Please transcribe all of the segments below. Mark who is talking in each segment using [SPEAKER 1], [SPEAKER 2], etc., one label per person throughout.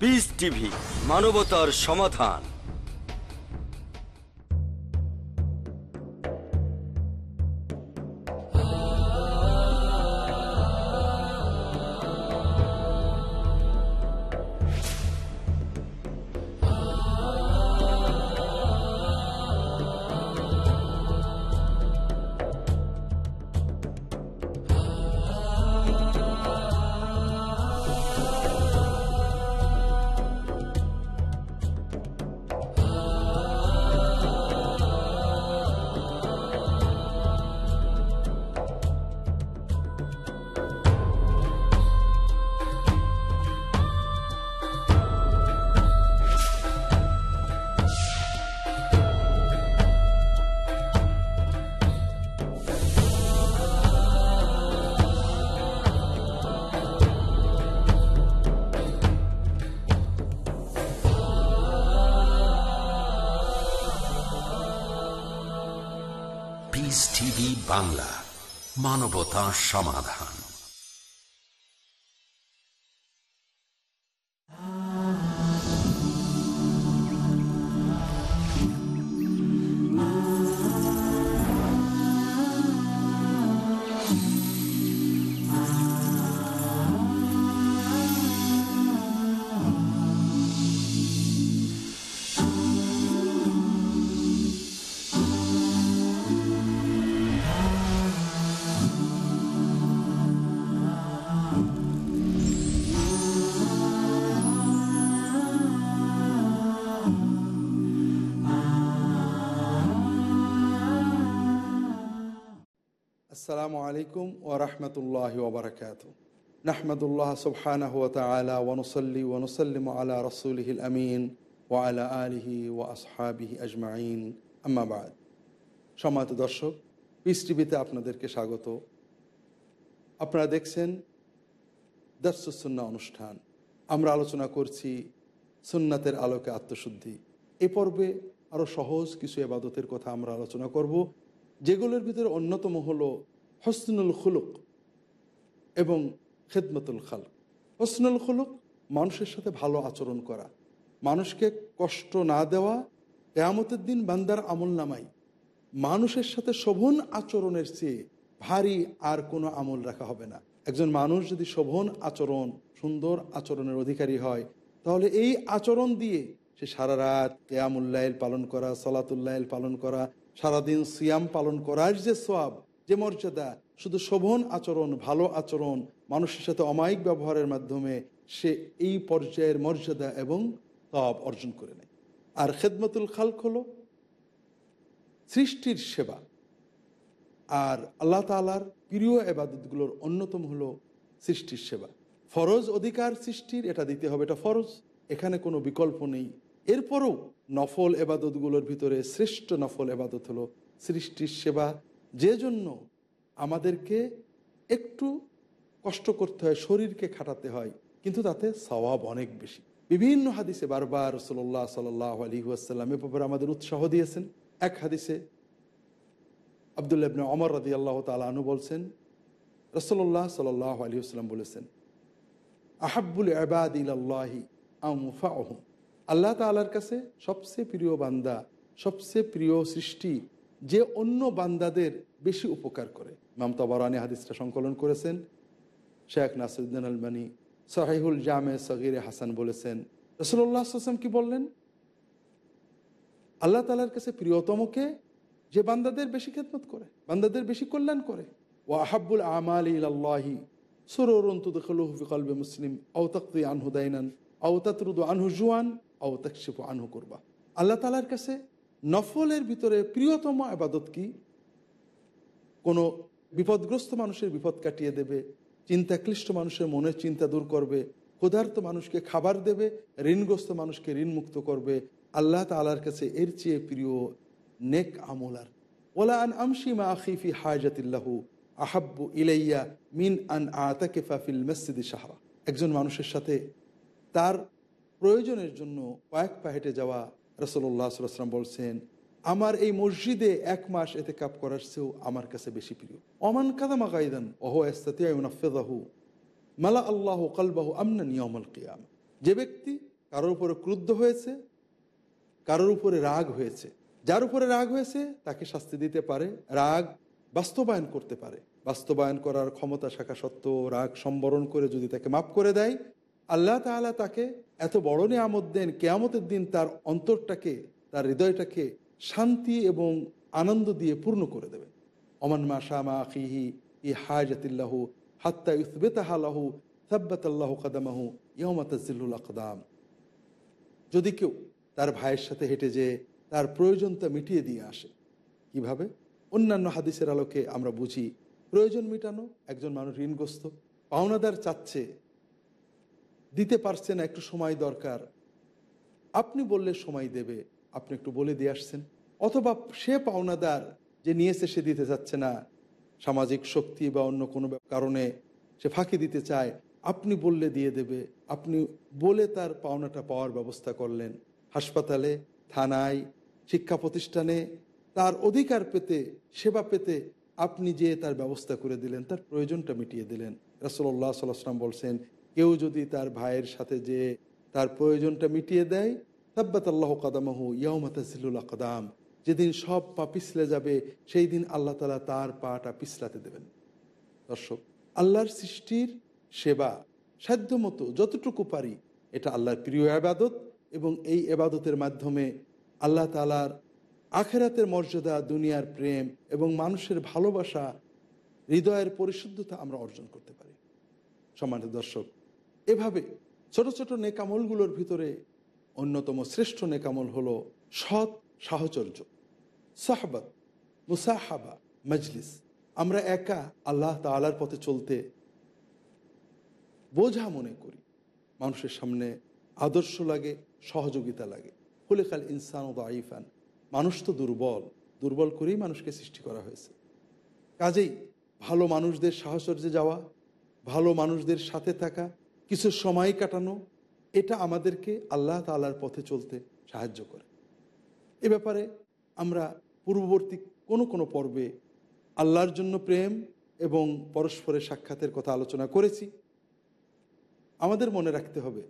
[SPEAKER 1] Piece TV মানবতার সমাধান
[SPEAKER 2] বাংলা মানবতা সমাধান।
[SPEAKER 3] আসসালামু আলাইকুম ও রহমতুল্লাহ ওবরাকাত নাহমদুল্লাহ সুবহানাহ ওয়া তাআলা ওয়া নুসাল্লি ওয়া নুসাল্লিমু আলা রাসূলিহিল ওয়া আলা আলিহি ওয়া আসহাবিহি আজমাইন। আম্মা বাদ। সম্মানিত দর্শক পিস টিভিতে আপনাদেরকে স্বাগত। আপনারা দেখছেন দর্শুসন্না অনুষ্ঠান। আমরা আলোচনা করছি সুন্নাতের আলোকে আত্মশুদ্ধি। এ পর্বে আরও সহজ কিছু এবাদতের কথা আমরা আলোচনা করব। যেগুলোর ভিতরে অন্যতম হলো হসনুল খুলুক এবং খেদমতুল খাল হসনুল খুলুক মানুষের সাথে ভালো আচরণ করা, মানুষকে কষ্ট না দেওয়া, কেয়ামতের দিন বান্দার আমল নামাই, মানুষের সাথে শোভন আচরণের চেয়ে ভারী আর কোনো আমল রাখা হবে না। একজন মানুষ যদি শোভন আচরণ, সুন্দর আচরণের অধিকারী হয়, তাহলে এই আচরণ দিয়ে সে সারা রাত কেয়ামুল্লাইল পালন করা সলাতুল্লাইল পালন করা সারাদিন সিয়াম পালন করার যে সোয়াব যে মর্যাদা, শুধু শোভন আচরণ, ভালো আচরণ, মানুষের সাথে অমায়িক ব্যবহারের মাধ্যমে সে এই পর্যায়ের মর্যাদা এবং তব অর্জন করে নেয়। আর খেদমতুল খালক হলো সৃষ্টির সেবা। আর আল্লাহ তালার প্রিয় এবাদতগুলোর অন্যতম হলো সৃষ্টির সেবা। ফরজ অধিকার সৃষ্টির, এটা দিতে হবে, এটা ফরজ। এখানে কোনো বিকল্প নেই। এরপরও নফল এবাদতগুলোর ভিতরে শ্রেষ্ঠ নফল এবাদত হলো সৃষ্টির সেবা। যে জন্য আমাদেরকে একটু কষ্ট করতে হয়, শরীরকে খাটাতে হয়, কিন্তু তাতে সওয়াব অনেক বেশি। বিভিন্ন হাদিসে বারবার রসল্লাহ সাল্লাহ আলী আসাল্লাম এ ব্যাপারে আমাদের উৎসাহ দিয়েছেন। এক হাদিসে আবদুল্লাহ ইবনে অমর রাদি আল্লাহ তালু বলছেন রসল্লাহ সাল আলী আসসালাম বলেছেন আহাবুল আবাদ ইলাল্লাহি আমফাহম আল্লাহ তালার কাছে সবচেয়ে প্রিয় বান্দা, সবচেয়ে প্রিয় সৃষ্টি যে অন্য বান্দাদের বেশি উপকার করে। ইমাম বরানি হাদিসটা সংকলন করেছেন। শেখ নাসিউদ্দিন আলমানি সাহিহুল জামে সগির হাসান বলেছেন। রসল্লাহ আসলাম কি বললেন? আল্লাহ তালার কাছে প্রিয়তমকে যে বান্দাদের বেশি খেদমত করে, বান্দাদের বেশি কল্যাণ করে। ও আহাবুল আমাল ইলাল্লাহি সুরুন তুদখলুফি কলবে মুসলিম আও তক্তি আনহু দাইনান তাতরুদু আনহু করবা। আল্লাহ তালার কাছে নফলের ভিতরে প্রিয়তম আবাদত কি? কোনো বিপদগ্রস্ত মানুষের বিপদ কাটিয়ে দেবে, চিন্তাক্লিষ্ট মানুষের মনের চিন্তা দূর করবে, ক্ষুধার্ত মানুষকে খাবার দেবে, ঋণগ্রস্ত মানুষকে ঋণ মুক্ত করবে, আল্লাহ তালার কাছে এর চেয়ে প্রিয় নেক আমলার ওলা আন আমশি মা আখিফি হাজাতিল্লাহু আহাব্বু ইলাইয়া মিন আন আতাকে ফাফিল মসজিদ সাহারা একজন মানুষের সাথে তার প্রয়োজনের জন্য কয়েক পা হেঁটে যাওয়া রসল্লাহ সাল্লাম বলছেন, আমার এই মসজিদে এক মাস এতে কাপ করার চেয়েও আমার কাছে বেশি প্রিয়। অমান কাদামা গাইদান ওহো এস্তাতিয়াহু মালা আল্লাহ কালবাহু আমনা নিয়মল কিয়াম। যে ব্যক্তি কারোর উপরে ক্রুদ্ধ হয়েছে, কারোর উপরে রাগ হয়েছে, যার উপরে রাগ হয়েছে তাকে শাস্তি দিতে পারে, রাগ বাস্তবায়ন করতে পারে। বাস্তবায়ন করার ক্ষমতা শাখা সত্ত্বেও রাগ সম্বরণ করে যদি তাকে মাফ করে দেয় আল্লাহ তাআলা তাকে এত বড় নিয়ামত দেন, কেয়ামতের দিন তার অন্তরটাকে, তার হৃদয়টাকে শান্তি এবং আনন্দ দিয়ে পূর্ণ করে দেবেন অমান মা শামা আখিহি ই হাজাতিল্লাহু হাত্তা ইউসবেতাহালাহু সাব্বাতাল্লাহু কাদামাহু ইয়মাতাজিল্লুল আকদাম। যদি কেউ তার ভাইয়ের সাথে হেঁটে যেয়ে তার প্রয়োজনটা মিটিয়ে দিয়ে আসে, কীভাবে? অন্যান্য হাদিসের আলোকে আমরা বুঝি, প্রয়োজন মিটানো একজন মানুষ ঋণগ্রস্ত, পাওনাদার চাচ্ছে দিতে পারছে না, একটু সময় দরকার। আপনি বললে সময় দেবে, আপনি একটু বলে দিয়ে আসছেন। অথবা সে পাওনাদার যে নিয়েছে, সে দিতে চাচ্ছে না। সামাজিক শক্তি বা অন্য কোনো কারণে সে ফাঁকি দিতে চায়, আপনি বললে দিয়ে দেবে। আপনি বলে তার পাওনাটা পাওয়ার ব্যবস্থা করলেন। হাসপাতালে, থানায়, শিক্ষা প্রতিষ্ঠানে তার অধিকার পেতে, সেবা পেতে আপনি যে তার ব্যবস্থা করে দিলেন, তার প্রয়োজনটা মিটিয়ে দিলেন। রাসোল্লাহ সাল্লাম বলছেন কেউ যদি তার ভাইয়ের সাথে যে তার প্রয়োজনটা মিটিয়ে দেয় তাব্বাত আল্লাহ কাদামাহু ইয়ামাতাজিল্লুল আকদাম, যেদিন সব পা পিছলে যাবে, সেই দিন আল্লাহ তালা তার পাটা পিছলাতে দেবেন। দর্শক, আল্লাহর সৃষ্টির সেবা সাধ্যমতো যতটুকু পারি, এটা আল্লাহর প্রিয় আবাদত এবং এই এবাদতের মাধ্যমে আল্লাহ তালার আখেরাতের মর্যাদা, দুনিয়ার প্রেম এবং মানুষের ভালোবাসা, হৃদয়ের পরিশুদ্ধতা আমরা অর্জন করতে পারি। সম্মানিত দর্শক এভাবে ছোট ছোট নেকামলগুলোর ভিতরে অন্যতম শ্রেষ্ঠ নেকামল হলো সৎ সাহচর্য। সাহবাত, মুসাহাবা, মজলিস। আমরা একা আল্লাহ তালার পথে চলতে বোঝা মনে করি। মানুষের সামনে আদর্শ লাগে, সহযোগিতা লাগে। খাল ইনসান ও আইফান মানুষ তো দুর্বল। দুর্বল করেই মানুষকে সৃষ্টি করা হয়েছে। কাজেই ভালো মানুষদের সাহচর্যে যাওয়া, ভালো মানুষদের সাথে থাকা কিছু সময় কাটানো, এটা আমাদেরকে আল্লাহ তালার পথে চলতে সাহায্য করে। এ ব্যাপারে আমরা পূর্ববর্তী কোনো কোনো পর্বে আল্লাহর জন্য প্রেম এবং পরস্পরের সাক্ষাতের কথা আলোচনা করেছি। আমাদের মনে রাখতে হবে,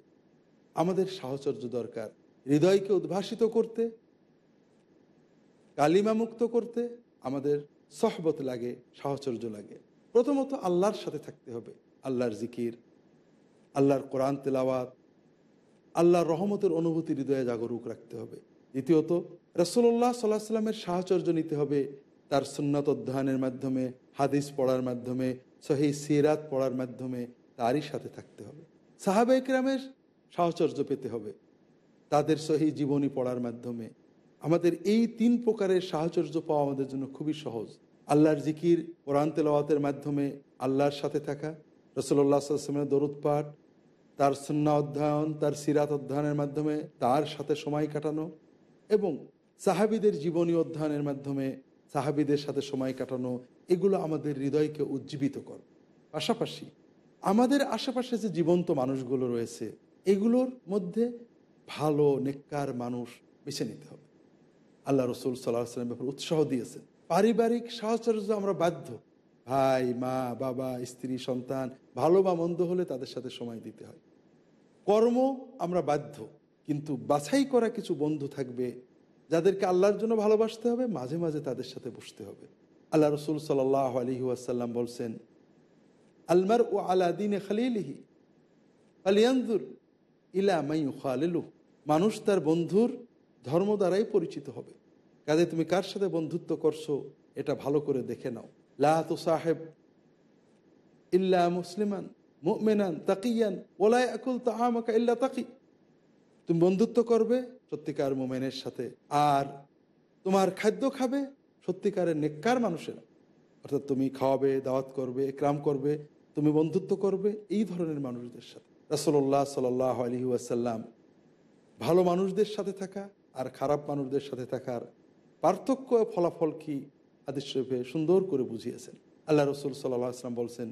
[SPEAKER 3] আমাদের সাহচর্য দরকার হৃদয়কে উদ্ভাসিত করতে, কালিমা মুক্ত করতে আমাদের সহবত লাগে, সাহচর্য লাগে। প্রথমত আল্লাহর সাথে থাকতে হবে, আল্লাহর জিকির। আল্লাহর কোরআন তেলাওয়াত, আল্লাহর রহমতের অনুভূতি হৃদয়ে জাগরুক রাখতে হবে। দ্বিতীয়ত রসল্লাহ সাল্লাহ সাল্লামের সাহচর্য নিতে হবে তার সুন্নত অধ্যয়নের মাধ্যমে, হাদিস পড়ার মাধ্যমে সহি সিরাত পড়ার মাধ্যমে তারই সাথে থাকতে হবে। সাহাবে ইকরামের সাহচর্য পেতে হবে তাদের সহি জীবনী পড়ার মাধ্যমে। আমাদের এই তিন প্রকারের সাহচর্য পাওয়া আমাদের জন্য খুবই সহজ। আল্লাহর জিকির, কোরআন তেলাওয়াতের মাধ্যমে আল্লাহর সাথে থাকা রসল্লাহ সাল্লামের দরুদ পাঠ তার সুন্না অধ্যয়ন, তার সিরাত অধ্যয়নের মাধ্যমে তার সাথে সময় কাটানো এবং সাহাবিদের জীবনী অধ্যয়নের মাধ্যমে সাহাবিদের সাথে সময় কাটানো, এগুলো আমাদের হৃদয়কে উজ্জীবিত করে। পাশাপাশি আমাদের আশেপাশে যে জীবন্ত মানুষগুলো রয়েছে, এগুলোর মধ্যে ভালো, নেককার মানুষ বেছে নিতে হবে। আল্লাহ রসুল সাল্লাহ ব্যাপারে উৎসাহ দিয়েছেন। পারিবারিক সাহচর্য আমরা বাধ্য। ভাই, মা, বাবা, স্ত্রী, সন্তান, ভালো বা মন্দ হলে তাদের সাথে সময় দিতে হয়। কর্ম আমরা বাধ্য, কিন্তু বাছাই করা কিছু বন্ধু থাকবে যাদেরকে আল্লাহর জন্য ভালোবাসতে হবে, মাঝে মাঝে তাদের সাথে বসতে হবে। আল্লাহ রসুল সাল্লাহ আলহি আসাল্লাম বলছেন আলমার ও আলাদিনে খালিলিহি আলিয়ান্দুর ইলা মাই খালিলু মানুষ তার বন্ধুর ধর্ম দ্বারাই পরিচিত হবে। কাজে তুমি কার সাথে বন্ধুত্ব করছ, এটা ভালো করে দেখে নাও। লা তো সাহেব ইল্লা মুসলিমান তাকি। তুমি বন্ধুত্ব করবে সত্যিকার মোমেনের সাথে। আর তোমার খাদ্য খাবে সত্যিকারের নেককার মানুষের। অর্থাৎ তুমি খাওয়াবে, দাওয়াত করবে ক্রাম করবে, তুমি বন্ধুত্ব করবে এই ধরনের মানুষদের সাথে। রাসোল্লাহ সাল আলী আসাল্লাম ভালো মানুষদের সাথে থাকা আর খারাপ মানুষদের সাথে থাকার পার্থক্য, ফলাফল কি? আদিস শরীফে সুন্দর করে বুঝিয়েছেন। আল্লাহ রসুল সাল্লাহ আসলাম বলছেন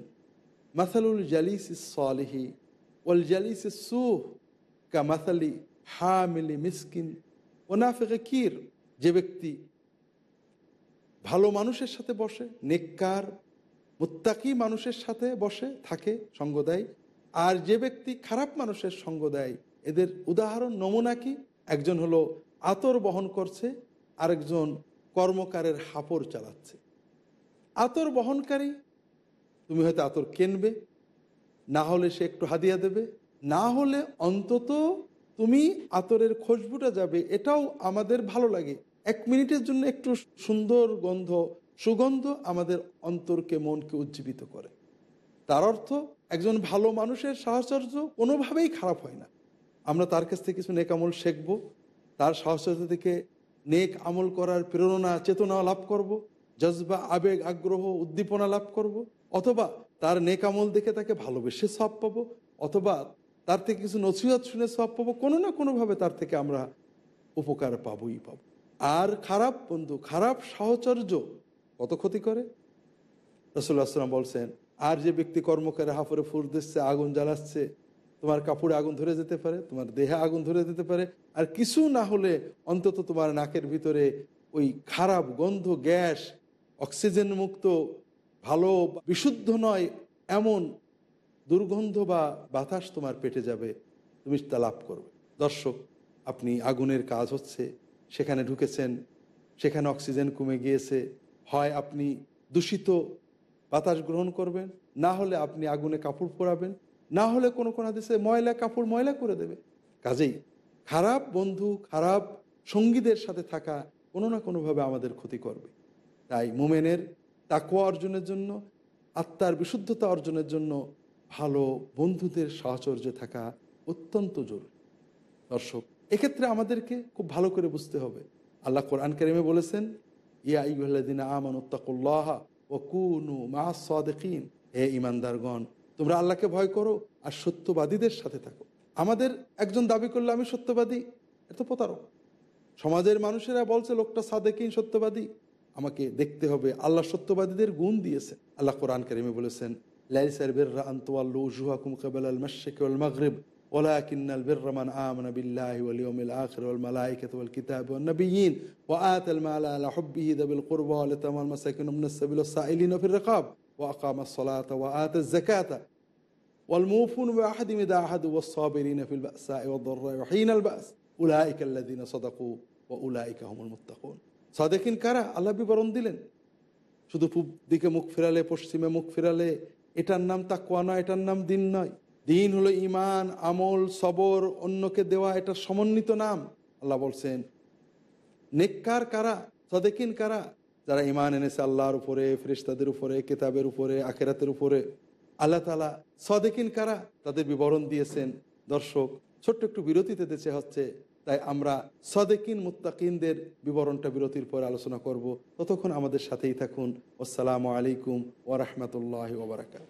[SPEAKER 3] মাসালুল জালিস সালিহি ওয়াল জালিস সুহ কা মাসালি হামিলি মিসকিন ওনাফেকে কির যে ব্যক্তি ভালো মানুষের সাথে বসে, নেককার, মুত্তাকি মানুষের সাথে বসে থাকে, সঙ্গ দেয়, আর যে ব্যক্তি খারাপ মানুষের সঙ্গ দেয়, এদের উদাহরণ, নমুনা কি? একজন হলো আতর বহন করছে, আরেকজন কর্মকারের হাপড় চালাচ্ছে। আতর বহনকারী তুমি হয়তো আতর কিনবে, না হলে সে একটু হাদিয়া দেবে, না হলে অন্তত তুমি আতরের খুশবুটা যাবে, এটাও আমাদের ভালো লাগে। এক মিনিটের জন্য একটু সুন্দর গন্ধ, সুগন্ধ আমাদের অন্তরকে মনকে উজ্জীবিত করে। তার অর্থ, একজন ভালো মানুষের সাহচর্য কোনোভাবেই খারাপ হয় না। আমরা তার কাছ থেকে কিছু নেক আমল শিখব, তার সাহচর্য থেকে নেক আমল করার প্রেরণা, চেতনা লাভ করব, জজবা, আবেগ, আগ্রহ, উদ্দীপনা লাভ করব। অথবা তার নেকামল দেখে তাকে ভালোবেসে সব পাবো, অথবা তার থেকে কিছু নসিহত শুনে সব পাবো, কোনো না কোনোভাবে তার থেকে আমরা উপকার পাবই পাবো। আর খারাপ বন্ধু, খারাপ সাহচর্য কত ক্ষতি করে? রসুল্লাহ আসলাম বলছেন, আর যে ব্যক্তি কর্মকারে হাফরে ফুর দিচ্ছে, আগুন জ্বালাচ্ছে, তোমার কাপড়ে আগুন ধরে যেতে পারে, তোমার দেহে আগুন ধরে যেতে পারে, আর কিছু না হলে অন্তত তোমার নাকের ভিতরে ওই খারাপ গন্ধ, গ্যাস, অক্সিজেন মুক্ত ভালো বিশুদ্ধ নয়, এমন দুর্গন্ধ বা বাতাস তোমার পেটে যাবে, তুমি তা লাভ করবে। দর্শক, আপনি আগুনের কাজ হচ্ছে, সেখানে ঢুকেছেন, সেখানে অক্সিজেন কমে গিয়েছে, হয় আপনি দূষিত বাতাস গ্রহণ করবেন, না হলে আপনি আগুনে কাপড় পরাবেন না হলে কোনো কোনো দেশে ময়লা, কাপড় ময়লা করে দেবে। কাজেই খারাপ বন্ধু, খারাপ সঙ্গীদের সাথে থাকা কোনো না কোনোভাবে আমাদের ক্ষতি করবে। তাই মোমেনের তাকুয়া অর্জনের জন্য, আত্মার বিশুদ্ধতা অর্জনের জন্য ভালো বন্ধুদের সাহচর্যে থাকা অত্যন্ত জরুরি। দর্শক, এক্ষেত্রে আমাদেরকে খুব ভালো করে বুঝতে হবে। আল্লাহ কোরআন কারিমে বলেছেন, ইয়া ইহ্লাদিন আমানুত্তাকুল্লাহ ও কুনু মা সদেকিন। হে ইমানদারগণ তোমরা আল্লাহকে ভয় করো আর সত্যবাদীদের সাথে থাকো। আমাদের একজন দাবি করলে, আমি সত্যবাদী। এত প্রতারক। সমাজের মানুষেরা বলছে, লোকটা সাদেকিন, সত্যবাদী। আমাকে দেখতে হবে আল্লাহ সত্যবাদীদের গুণ দিয়েছে আল্লাহ কোরআন কারিমে বলেছেন লাইসার বিররা আন্তওয়াল্লু জুহাকুম কাবাল আল মাশরিক ওয়াল মাগরিব ولكن البر من آمن بالله واليوم الآخر والملائكة والكتاب والنبيين وآتى المال على حبه ذوي القربى واليتامى والمساكين ومن السبيل والسائلين في الرقاب وأقام الصلاة وآتى الزكاة والموفون بعهدهم إذا عهدوا والصابرين في البأساء والضراء وحين البأس أولئك الذين صدقوا وأولئك هم المتقون সাদেকিন কারা? আল্লাহ বিবরণ দিলেন। শুধু পূব দিকে মুখ ফেরালে, পশ্চিমে মুখ ফেরালে, এটার নাম তাকুয়া নয়, এটার নাম দিন নয়। দিন হলো ইমান আমল, সবর, অন্যকে দেওয়া, এটা সমন্বিত নাম, আল্লাহ বলছেন। নেককার কারা? সদেকিন কারা? যারা ইমান এনেছে আল্লাহর উপরে ফেরিস্তাদের উপরে, কেতাবের উপরে, আখেরাতের উপরে। আল্লাহ তালা সদেকিন কারা? তাদের বিবরণ দিয়েছেন। দর্শক, ছোট্ট একটু বিরতিতে দেশে হচ্ছে। তাই আমরা সদেকিন মুতাকিনদের বিবরণটা বিরতির পর আলোচনা করব। ততক্ষণ আমাদের সাথেই থাকুন। আসসালামু আলাইকুম ওরহমতুল্লাহ ওবরাকাত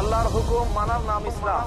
[SPEAKER 4] আল্লাহর হুকুম মানার নাম ইসলাম।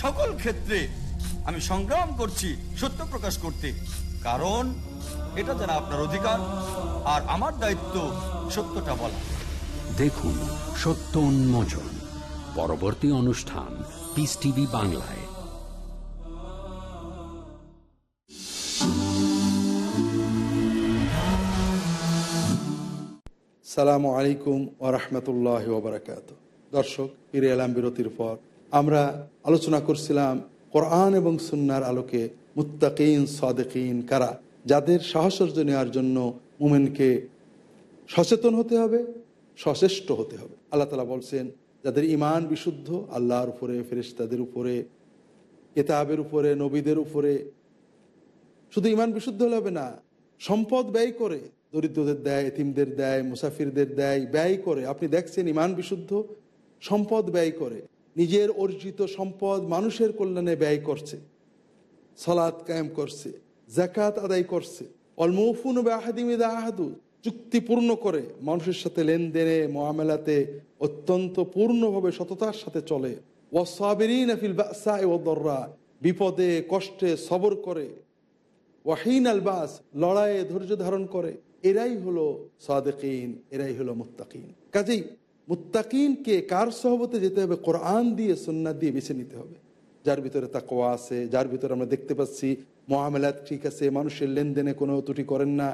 [SPEAKER 1] সকল ক্ষেত্রে আমি সংগ্রাম করছি সত্য প্রকাশ করতে। কারণ এটা যারা আপনার অধিকার আর আমার দায়িত্ব সত্যটা বলা।
[SPEAKER 2] দেখুন সত্য উন্মোচন পরবর্তী অনুষ্ঠান পিস টিভি বাংলায়।
[SPEAKER 3] সালামু আলাইকুম ওরহমতুল্লাহ ওবরাকাত দর্শক ফিরে এলাম বিরতির পর। আমরা আলোচনা করছিলাম কোরআন এবং সুন্নার আলোকে মুত্তাকিন, সাদেকিন, কারা? যাদের সাহসর্য নেওয়ার জন্য মুমেনকে সচেতন হতে হবে, সচেষ্ট হতে হবে। আল্লাহ তালা বলছেন, যাদের ইমান বিশুদ্ধ, আল্লাহর উপরে, ফেরেশতাদের উপরে, কেতাবের উপরে, নবীদের উপরে, শুধু ইমান বিশুদ্ধ হলে হবে না, সম্পদ ব্যয় করে, দরিদ্রদের দেয়, এতিমদের দেয়, মুসাফিরদের দেয়, ব্যয় করে, আপনি দেখছেন ইমান বিশুদ্ধ, সম্পদ ব্যয় করে। নিজের অর্জিত সম্পদ মানুষের কল্যাণে ব্যয় করছে সলাদ কায়েম করছে জাকাত আদায় করছে। অলমৌফুন আহাদিমিদা আহাদু চুক্তি পূর্ণ করে মানুষের সাথে লেনদেনে, মহামেলাতে অত্যন্ত পূর্ণভাবে সততার সাথে চলে। আফিল বাসা বিপদে, কষ্টে সবর করে। ওয়াহিন আলবাস লড়াইয়ে ধৈর্য ধারণ করে। এরাই হলো সাদেকিন, এরাই হলো মুত্তাকিন। কাজেই মুত্তাকিনকে কার সহবতে যেতে হবে? কোরআন দিয়ে সন্ন্যাদ দিয়ে বেছে নিতে হবে। যার ভিতরে তাকোয়া আছে, যার ভিতরে আমরা দেখতে পাচ্ছি মহামেলাত ঠিক আছে, মানুষের লেনদেনে কোনো ত্রুটি করেন না,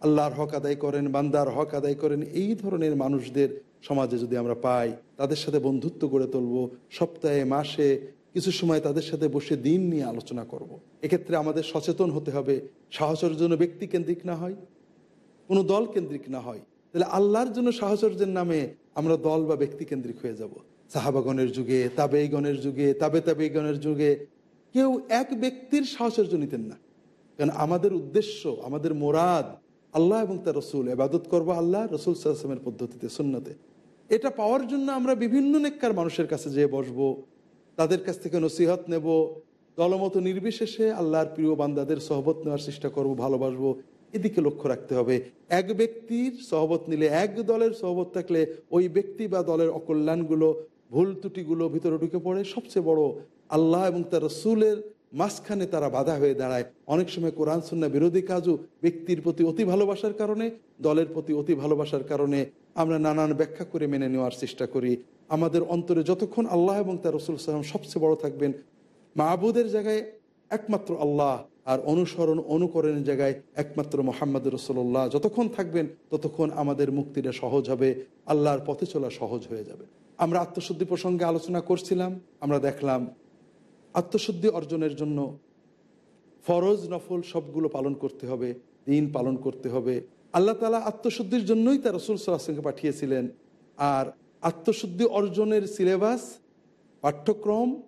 [SPEAKER 3] আল্লাহর হক আদায় করেন, বান্দার হক আদায় করেন, এই ধরনের মানুষদের সমাজে যদি আমরা পাই, তাদের সাথে বন্ধুত্ব গড়ে তুলব, সপ্তাহে, মাসে, কিছু সময় তাদের সাথে বসে দিন নিয়ে আলোচনা করব। এক্ষেত্রে আমাদের সচেতন হতে হবে, সাহসের জন্য ব্যক্তি কেন্দ্রিক না হয়, কোনো দল কেন্দ্রিক না হয়। তাহলে আল্লাহর জন্য সাহচর্যের নামে আমরা দল বা ব্যক্তি কেন্দ্রিক হয়ে যাব। সাহাবাগণের যুগে তাবেইগণের যুগে, তাবে তাবেইগণের যুগে কেউ এক ব্যক্তির সাহচর্য নিতেন না। কারণ আমাদের উদ্দেশ্য, আমাদের মোরাদ আল্লাহ এবং তার রসুল এবাদত করব আল্লাহ, রসুল সাল্লামের পদ্ধতিতে, সুন্নতে। এটা পাওয়ার জন্য আমরা বিভিন্ন নেককার মানুষের কাছে যেয়ে বসবো, তাদের কাছ থেকে নসিহত নেব, দলমত নির্বিশেষে আল্লাহর প্রিয় বান্দাদের সহবত নেওয়ার চেষ্টা করব, ভালোবাসবো। এদিকে লক্ষ্য রাখতে হবে, এক ব্যক্তির সহবত নিলে এক দলের সহবত থাকলে ওই ব্যক্তি বা দলের অকল্যাণগুলো, ভুল ত্রুটিগুলো ভিতরে ঢুকে পড়ে। সবচেয়ে বড় আল্লাহ এবং তার রসুলের মাঝখানে তারা বাধা হয়ে দাঁড়ায়। অনেক সময় কোরআন সুন্না বিরোধী কাজও ব্যক্তির প্রতি অতি ভালোবাসার কারণে, দলের প্রতি অতি ভালোবাসার কারণে আমরা নানান ব্যাখ্যা করে মেনে নেওয়ার চেষ্টা করি। আমাদের অন্তরে যতক্ষণ আল্লাহ এবং তার রসুল সালাম সবচেয়ে বড় থাকবেন, মাহবুদের জায়গায় একমাত্র আল্লাহ। আর অনুসরণ অনুকরণের জায়গায় একমাত্র মোহাম্মদ রসোল্লাহ। যতক্ষণ থাকবেন, ততক্ষণ আমাদের মুক্তিটা সহজ হবে, আল্লাহর পথে চলা সহজ হয়ে যাবে। আমরা আত্মশুদ্ধি প্রসঙ্গে আলোচনা করছিলাম, আমরা দেখলাম আত্মশুদ্ধি অর্জনের জন্য ফরজ নফল সবগুলো পালন করতে হবে, দিন পালন করতে হবে। আল্লাহ তালা আত্মশুদ্ধির জন্যই তার রসুল সাল্লাহকে পাঠিয়েছিলেন। আর আত্মশুদ্ধি অর্জনের সিলেবাস, পাঠ্যক্রম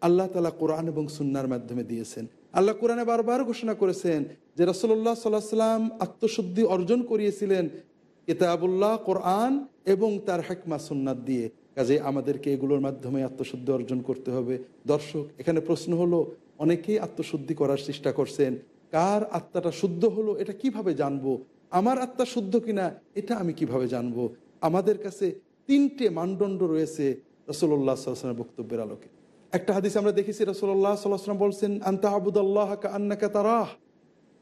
[SPEAKER 3] আল্লাহ তালা কোরআন এবং সুন্নার মাধ্যমে দিয়েছেন। আল্লাহ কোরআনে বারবার ঘোষণা করেছেন যে রসল্লাহ সাল্লাহ সাল্লাম আত্মশুদ্ধি অর্জন করিয়েছিলেন কিতাবুল্লাহ, কোরআন এবং তার হেকমা, সুন্নাত দিয়ে। কাজে আমাদেরকে এগুলোর মাধ্যমে আত্মশুদ্ধি অর্জন করতে হবে। দর্শক, এখানে প্রশ্ন হলো, অনেকেই আত্মশুদ্ধি করার চেষ্টা করছেন। কার আত্মাটা শুদ্ধ হলো, এটা কীভাবে জানব? আমার আত্মা শুদ্ধ কিনা, এটা আমি কীভাবে জানব? আমাদের কাছে তিনটে মানদণ্ড রয়েছে রসল্লাহ সাল্লামের বক্তব্যের আলোকে। একটা হাদিস আমরা দেখেছি রসল্লাহ সাল্লাহাম বলছেন, আন্তা আবুদাল্লাহ আন্নাকা তারাহ।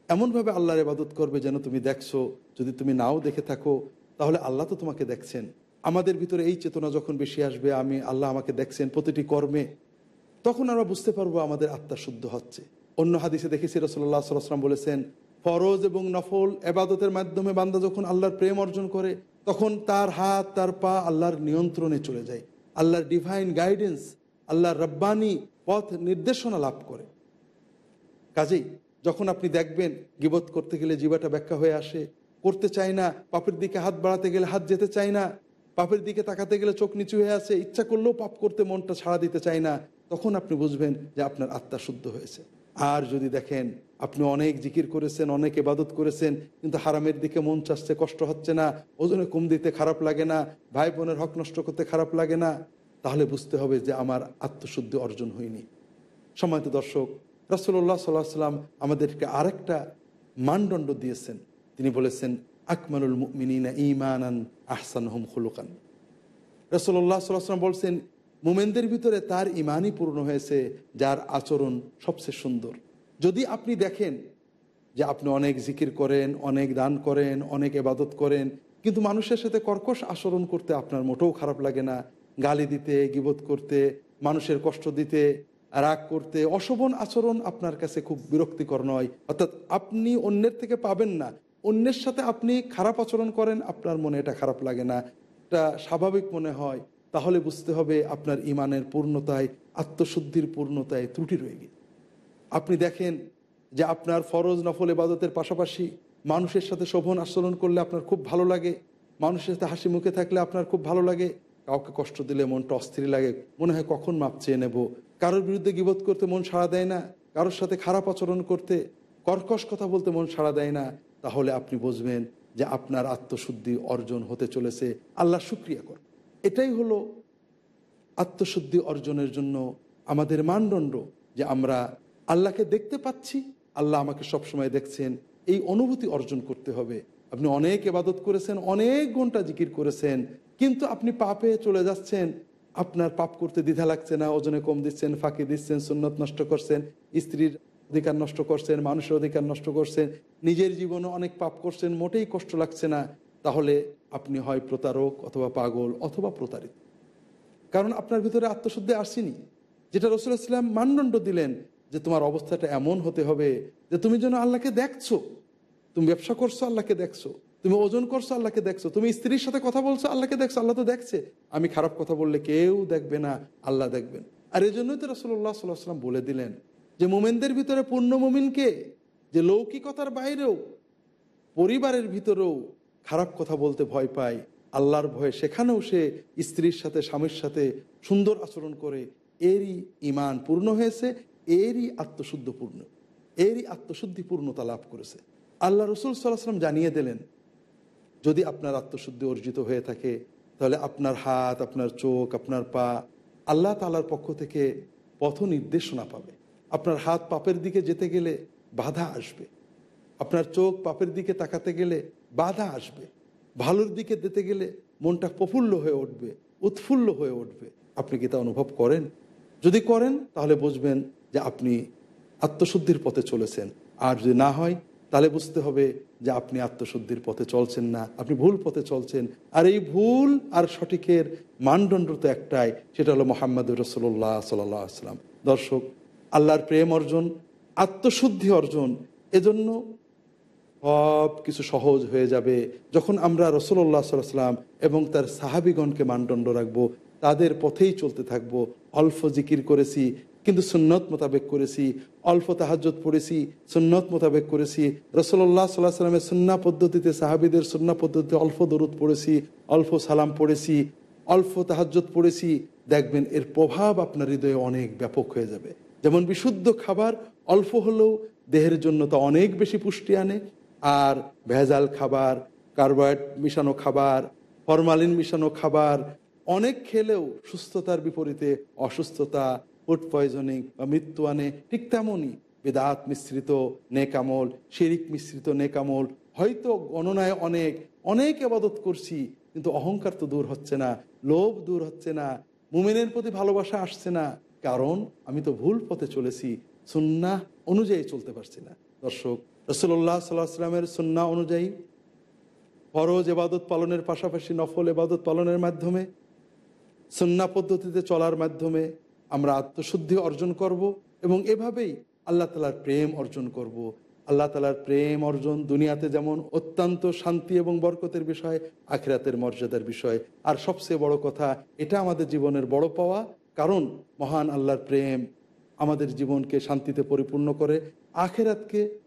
[SPEAKER 3] এমনভাবে আল্লাহর ইবাদত করবে যেন তুমি দেখছ, যদি তুমি নাও দেখে থাকো, তাহলে আল্লাহ তো তোমাকে দেখছেন। আমাদের ভিতরে এই চেতনা যখন বেশি আসবে, আমি আল্লাহ আমাকে দেখছেন প্রতিটি কর্মে, তখন আমরা বুঝতে পারব আমাদের আত্মা শুদ্ধ হচ্ছে। অন্য হাদিসে দেখেছি রসল্লাহ সাল্লাম বলেছেন, ফরজ এবং নফল এবাদতের মাধ্যমে বান্দা যখন আল্লাহর প্রেম অর্জন করে, তখন তার হাত, তার পা আল্লাহর নিয়ন্ত্রণে চলে যায়। আল্লাহর ডিভাইন গাইডেন্স আল্লাহর রব্বানি পথ নির্দেশনা লাভ করে। কাজেই যখন আপনি দেখবেন গিবত করতে গেলে জীবাটা ব্যাখ্যা হয়ে আসে, করতে চায় না, পাপের দিকে হাত বাড়াতে গেলে হাত যেতে চায় না, পাপের দিকে তাকাতে গেলে চোখ নিচু হয়ে আসে, ইচ্ছা করলেও পাপ করতে মনটা ছাড়া দিতে চায় না, তখন আপনি বুঝবেন যে আপনার আত্মা শুদ্ধ হয়েছে। আর যদি দেখেন আপনি অনেক জিকির করেছেন, অনেক এবাদত করেছেন, কিন্তু হারামের দিকে মন চাচ্ছে, কষ্ট হচ্ছে না, ওজনে কম দিতে খারাপ লাগে না, ভাই বোনের হক নষ্ট করতে খারাপ লাগে না তাহলে বুঝতে হবে যে আমার আত্মশুদ্ধি অর্জন হয়নি। সম্মানিত দর্শক রসল্লাহ সাল্লাহ সাল্লাম আমাদেরকে আরেকটা মানদণ্ড দিয়েছেন। তিনি বলেছেন, আকমালুল মিনা ইমানান আহসান হুম খুলুকান রসল্লাহ সাল্লাহ সাল্লাম বলছেন, মোমেনদের ভিতরে তার ইমানই পূর্ণ হয়েছে, যার আচরণ সবচেয়ে সুন্দর। যদি আপনি দেখেন যে আপনি অনেক জিকির করেন, অনেক দান করেন, অনেক এবাদত করেন, কিন্তু মানুষের সাথে কর্কশ আচরণ করতে আপনার মোটেও খারাপ লাগে না গালি দিতে, গিবোধ করতে, মানুষের কষ্ট দিতে, রাগ করতে, অশোভন আচরণ আপনার কাছে খুব বিরক্তিকর নয়। অর্থাৎ আপনি অন্যের থেকে পাবেন না। অন্যের সাথে আপনি খারাপ আচরণ করেন, আপনার মনে এটা খারাপ লাগে না। এটা স্বাভাবিক মনে হয়। তাহলে বুঝতে হবে আপনার ইমানের পূর্ণতায়, আত্মশুদ্ধির পূর্ণতায় ত্রুটি রয়ে গেছে। আপনি দেখেন যে আপনার ফরজ নফল এবাদতের পাশাপাশি মানুষের সাথে শোভন আচরণ করলে আপনার খুব ভালো লাগে। মানুষের সাথে হাসি মুখে থাকলে আপনার খুব ভালো লাগে। কাউকে কষ্ট দিলে মনটা অস্থির লাগে, মনে হয় কখন মাপ চেয়ে নেব? কারোর বিরুদ্ধে গিবোধ করতে মন সাড়া দেয় না, কারোর সাথে খারাপ আচরণ করতে, কর্কশ কথা বলতে মন সাড়া দেয় না, তাহলে আপনি বুঝবেন যে আপনার আত্মশুদ্ধি অর্জন হতে চলেছে। আল্লাহ শুক্রিয়া কর এটাই হলো আত্মশুদ্ধি অর্জনের জন্য আমাদের মানদণ্ড যে আমরা আল্লাহকে দেখতে পাচ্ছি, আল্লাহ আমাকে সবসময় দেখছেন, এই অনুভূতি অর্জন করতে হবে। আপনি অনেক এবাদত করেছেন, অনেক ঘণ্টা জিকির করেছেন কিন্তু আপনি পাপে চলে যাচ্ছেন, আপনার পাপ করতে দ্বিধা লাগছে না, ওজনে কম দিচ্ছেন, ফাঁকি দিচ্ছেন, সুন্নত নষ্ট করছেন, স্ত্রীর অধিকার নষ্ট করছেন, মানুষের অধিকার নষ্ট করছেন, নিজের জীবনে অনেক পাপ করছেন, মোটেই কষ্ট লাগছে না, তাহলে আপনি হয় প্রতারক অথবা পাগল অথবা প্রতারিত। কারণ আপনার ভিতরে আত্মশুদ্ধি আসেনি। যেটা রসুলাম মানদণ্ড দিলেন যে তোমার অবস্থাটা এমন হতে হবে যে তুমি যেন আল্লাহকে দেখছ, তুমি ব্যবসা করছ, আল্লাহকে দেখছ। তুমি ওজন করছ, আল্লাহকে দেখছ। তুমি স্ত্রীর সাথে কথা বলছো, আল্লাহকে দেখছ। আল্লাহ তো দেখছে। আমি খারাপ কথা বললে কেউ দেখবে না, আল্লাহ দেখবেন। আর এই জন্যই তো রসুল্লাহ সাল্লাহ সাল্লাম বলে দিলেন যে, মোমেনদের ভিতরে পূর্ণ মোমিনকে যে, লৌকিকতার বাইরেও, পরিবারের ভিতরেও খারাপ কথা বলতে ভয় পায়। আল্লাহর ভয়ে সেখানেও সে স্ত্রীর সাথে, স্বামীর সাথে সুন্দর আচরণ করে। এরই ইমান পূর্ণ হয়েছে, এরই আত্মশুদ্ধ পূর্ণ এরই আত্মশুদ্ধি পূর্ণতা লাভ করেছে। আল্লাহ রসুল সাল্লাহাম জানিয়ে দিলেন যদি আপনার আত্মশুদ্ধি অর্জিত হয়ে থাকে, তাহলে আপনার হাত, আপনার চোখ, আপনার পা, আল্লাহ তালার পক্ষ থেকে পথ নির্দেশনা পাবে। আপনার হাত পাপের দিকে যেতে গেলে বাধা আসবে। আপনার চোখ পাপের দিকে তাকাতে গেলে বাধা আসবে। ভালোর দিকে দিতে গেলে মনটা প্রফুল্ল হয়ে উঠবে, উৎফুল্ল হয়ে উঠবে। আপনি কি তা অনুভব করেন? যদি করেন, তাহলে বুঝবেন যে আপনি আত্মশুদ্ধির পথে চলেছেন। আর যদি না হয়, তাহলে বুঝতে হবে যে আপনি আত্মশুদ্ধির পথে চলছেন না, আপনি ভুল পথে চলছেন। আর এই ভুল আর সঠিকের মানদণ্ড তো একটাই, সেটা হলো মোহাম্মদ রসোল্লাহ সাল্লাহ আসলাম দর্শক, আল্লাহর প্রেম অর্জন, আত্মশুদ্ধি অর্জন, এজন্য সব কিছু সহজ হয়ে যাবে। যখন আমরা রসল্লাহ সাল্লাম এবং তার সাহাবিগণকে মানদণ্ড রাখব, তাদের পথেই চলতে থাকব। অল্প জিকির করেছি কিন্তু সুন্নত মোতাবেক করেছি, অল্প তাহাজত পড়েছি, সুন্নত মোতাবেক করেছি। রসল্লাহ সাল্লাহ সাল্লামের সুন্না পদ্ধতিতে, সাহাবিদের সুন্না পদ্ধতিতে অল্প দরুদ পড়েছি, অল্প সালাম পড়েছি, অল্প তাহাজত পড়েছি। দেখবেন এর প্রভাব আপনার হৃদয়ে অনেক ব্যাপক হয়ে যাবে। যেমন বিশুদ্ধ খাবার অল্প হলেও দেহের জন্য তা অনেক বেশি পুষ্টি আনে। আর ভেজাল খাবার, কার্বোহাইড মিশানো খাবার, ফরমালিন মিশানো খাবার, অনেক খেলেও সুস্থতার বিপরীতে অসুস্থতা ফুড পয়জনিং বা মৃত্যু আনে, ঠিক তেমনই বেদাত মিশ্রিত নেকামল, শিরিক মিশ্রিত নেকামল। হয়তো গণনায় অনেক অনেক আবাদত করছি, কিন্তু অহংকার তো দূর হচ্ছে না, লোভ দূর হচ্ছে না, মুমিনের প্রতি ভালোবাসা আসছে না, কারণ আমি তো ভুল পথে চলেছি সুন্না অনুযায়ী চলতে পারছি না। দর্শক রসল্লাহ সাল্লাহ সাল্লামের সুন্না অনুযায়ী ফরজ এবাদত পালনের পাশাপাশি নফল এবাদত পালনের মাধ্যমে সন্না পদ্ধতিতে চলার মাধ্যমে আমরা আত্মশুদ্ধি অর্জন করব এবং এভাবেই আল্লাহ তালার প্রেম অর্জন করব। আল্লাহ তালার প্রেম অর্জন দুনিয়াতে যেমন অত্যন্ত শান্তি এবং বরকতের বিষয়, আখিরাতের মর্যাদার বিষয়। আর সবচেয়ে বড় কথা, এটা আমাদের জীবনের বড় পাওয়া। কারণ মহান আল্লাহর প্রেম আমাদের জীবনকে শান্তিতে পরিপূর্ণ করে, আখেরাতকে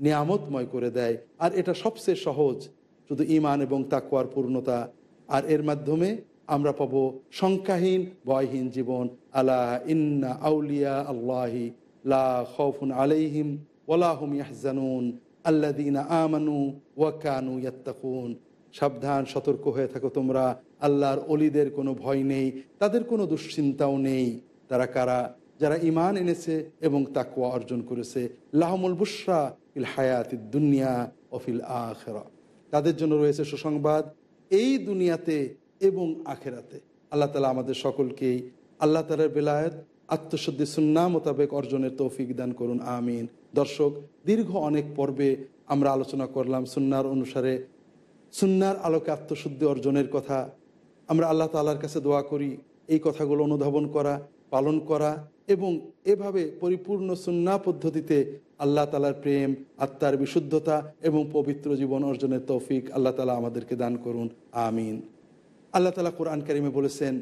[SPEAKER 3] নিয়ামতময় করে দেয়। আর এটা সবচেয়ে সহজ, শুধু ইমান এবং তাকুয়ার পূর্ণতা। আর এর মাধ্যমে আমরা পাবো সংখ্যাহীন, ভয়হীন জীবন। আলা ইন্না আউলিয়া আল্লাহি লা খৌফুন আলাইহিম ওলাহুম ইয়াহজানুন। আল্লাদিনা আমানু ওয়াকানু ইয়াত্তাকুন। সাবধান, সতর্ক হয়ে থাকো তোমরা। আল্লাহর অলিদের কোনো ভয় নেই, তাদের কোনো দুশ্চিন্তাও নেই। তারা কারা? যারা ইমান এনেছে এবং তাকুয়া অর্জন করেছে। লাহমুল বুসরা ফিল হায়াতি দুনিয়া অফিল আখরা। তাদের জন্য রয়েছে সুসংবাদ। এই দুনিয়াতে এবং আখেরাতে। আল্লাহ তালা আমাদের সকলকেই আল্লাহ তালার বেলায়ত, আত্মশুদ্ধি, সুন্না মোতাবেক অর্জনের তৌফিক দান করুন, আমিন। দর্শক, দীর্ঘ অনেক পর্বে আমরা আলোচনা করলাম সুন্নার অনুসারে। সুন্নার আলোকে আত্মশুদ্ধি অর্জনের কথা। আমরা আল্লাহ তালার কাছে দোয়া করি, এই কথাগুলো অনুধাবন করা, পালন করা এবং এভাবে পরিপূর্ণ সুন্না পদ্ধতিতে আল্লাহ তালার প্রেম, আত্মার বিশুদ্ধতা এবং পবিত্র জীবন অর্জনের তৌফিক আল্লাহ তালা আমাদেরকে দান করুন, আমিন। আল্লাহ তালা কোরআন কারিমে বলেছেন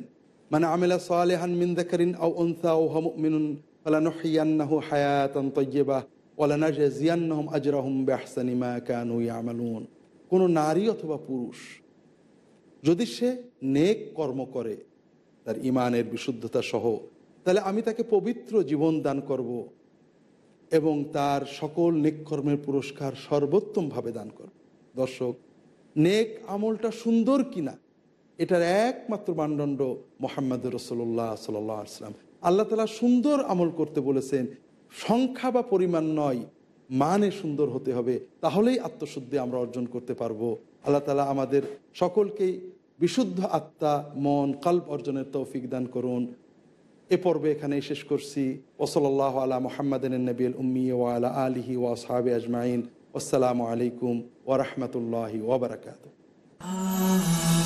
[SPEAKER 3] মানে আমেলা সালেহান মিন্দাকারিন আউ অনসা ও হমিনুন আলানহিয়ান্নাহু হায়াতান তৈয়বা ওলানাজে জিয়ান্নাহম আজরাহম বেহসানিমা কানু কোনো নারী অথবা পুরুষ, যদি সে নেক কর্ম করে, তার ইমানের বিশুদ্ধতা সহ, তাহলে আমি তাকে পবিত্র জীবন দান করব এবং তার সকল নেক কর্মের পুরস্কার সর্বোত্তমভাবে দান করব। দর্শক, নেক আমলটা সুন্দর কিনা? এটার একমাত্র মানদণ্ড মোহাম্মদ রসোল্লাহ সাল্লাহ আসলাম আল্লাহ তালা সুন্দর আমল করতে বলেছেন, সংখ্যা বা পরিমাণ নয় মানে সুন্দর হতে হবে, তাহলেই আত্মশুদ্ধি আমরা অর্জন করতে পারব। আল্লাহ তালা আমাদের সকলকেই বিশুদ্ধ আত্মা, মন কাল্প অর্জনের তৌফিক দান করুন। এ পর্বে এখানেই শেষ করছি। ওসলাল্লাহ আলা মোহাম্মদিন নবীল উম্মি ওয়ালা আলিহি ওয়া সাহাবি আজমাইন। আসসালামু আলাইকুম ওরহমতুল্লাহি ওবরাকাত
[SPEAKER 2] যে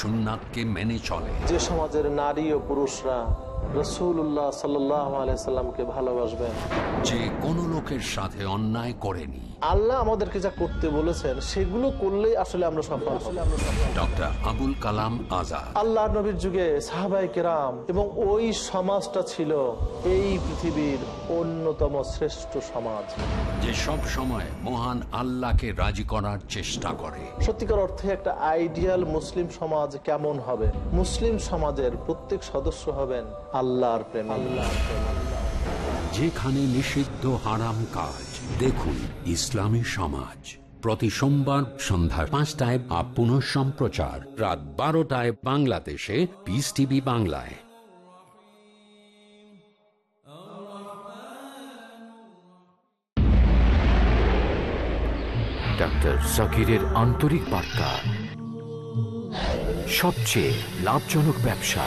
[SPEAKER 2] সুন্নাতকে মেনে চলে।
[SPEAKER 4] যে সমাজের নারী ও পুরুষরা রসুল্লাহ সাল্লামকে ভালোবাসবেন।
[SPEAKER 2] যে কোনো লোকের সাথে অন্যায় করেনি।
[SPEAKER 4] আল্লাহ আমাদেরকে যা করতে বলেছেন সেগুলো করলেই আসলে আমরা সফল
[SPEAKER 2] ডক্টর আবুল কালাম আজাদ।
[SPEAKER 4] আল্লাহ নবীর যুগে সাহাবাই কেরাম এবং ওই সমাজটা ছিল এই পৃথিবীর অন্যতম শ্রেষ্ঠ সমাজ।
[SPEAKER 2] যে সব সময় মহান আল্লাহকে রাজি করার চেষ্টা করে।
[SPEAKER 4] সত্যিকার অর্থে একটা আইডিয়াল মুসলিম সমাজ কেমন হবে? মুসলিম সমাজের প্রত্যেক সদস্য হবেন আল্লাহর প্রেম।
[SPEAKER 2] যেখানে নিষিদ্ধ হারাম কাজ দেখুন ইসলামী সমাজ। প্রতি সোমবার সন্ধ্যা পাঁচটায় আপ পুনঃ সম্প্রচার রাত বারোটায় বাংলাদেশে পিস টিভি বাংলায়।
[SPEAKER 5] ডাক্তার জাকিরের আন্তরিক বার্তা। সবচেয়ে লাভজনক ব্যবসা।